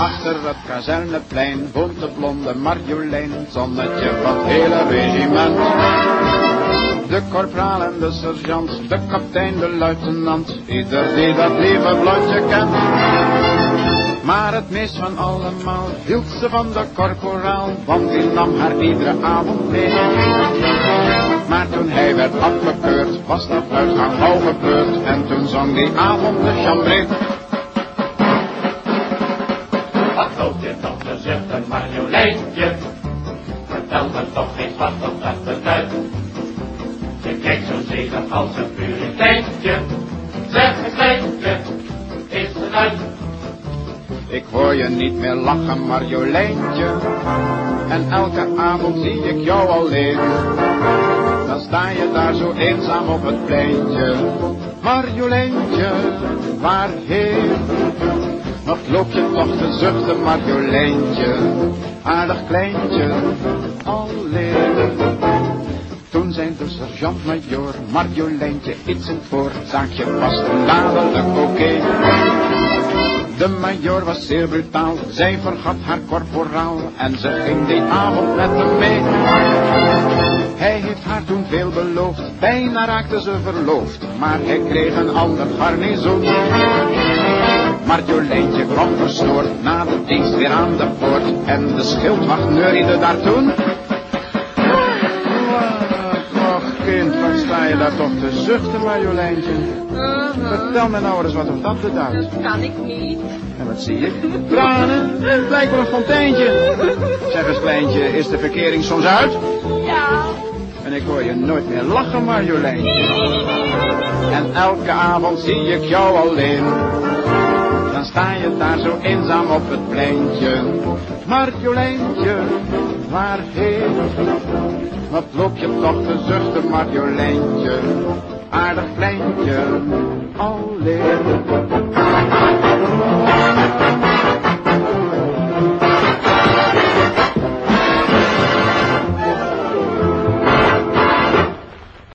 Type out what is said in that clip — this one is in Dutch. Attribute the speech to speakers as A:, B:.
A: Achter het kazerneplein woont de blonde Marjolein, zonnetje van het hele regiment. De korpraal en de sergeant, de kapitein, de luitenant, ieder die dat lieve blondje kent. Maar het meest van allemaal hield ze van de korporaal, want die nam haar iedere avond mee. Maar toen hij werd afgekeurd, was de uitgang al gebeurd, en toen zong die avond de chambré.
B: Loopt je toch te zuchten, Marjoleintje? Vertel me toch eens wat op dat beduidt. Je kijkt zo zedig als een puriteintje. Zeg kleintje, is het uit?
A: Ik hoor je niet meer lachen, Marjoleintje. En elke avond zie ik jou alleen. Dan sta je daar zo eenzaam op het pleintje. Marjoleintje, waarheen? Wat loop je toch te zuchten, Marjoleintje? Aardig kleintje, alleen. Toen zei de sergeant-majoor, Marjoleintje, iets in het voorzaakje vast en dadelijk oké. De majoor was zeer brutaal, zij vergat haar korporaal en ze ging die avond met hem mee. Hij heeft haar toen veel beloofd, bijna raakte ze verloofd, maar hij kreeg een ander garnizoen. Marjoleintje kwam verstoord na de dienst weer aan de poort en de schildwacht neuriede daar toen. Och kind, wat sta je daar toch te zuchten, Marjoleintje? Vertel me nou eens wat of dat beduidt.
C: Kan ik niet.
A: En wat zie ik? Tranen, het lijkt wel een fonteintje. Zeg eens, kleintje, is de verkering soms uit?
C: Ja.
A: En ik hoor je nooit meer lachen, Marjoleintje. En elke avond zie ik jou alleen. Dan sta je daar zo eenzaam op het pleintje. Marjoleintje, waarheen? Wat loop je toch te zuchten, Marjoleintje? Aardig kleintje, alleen.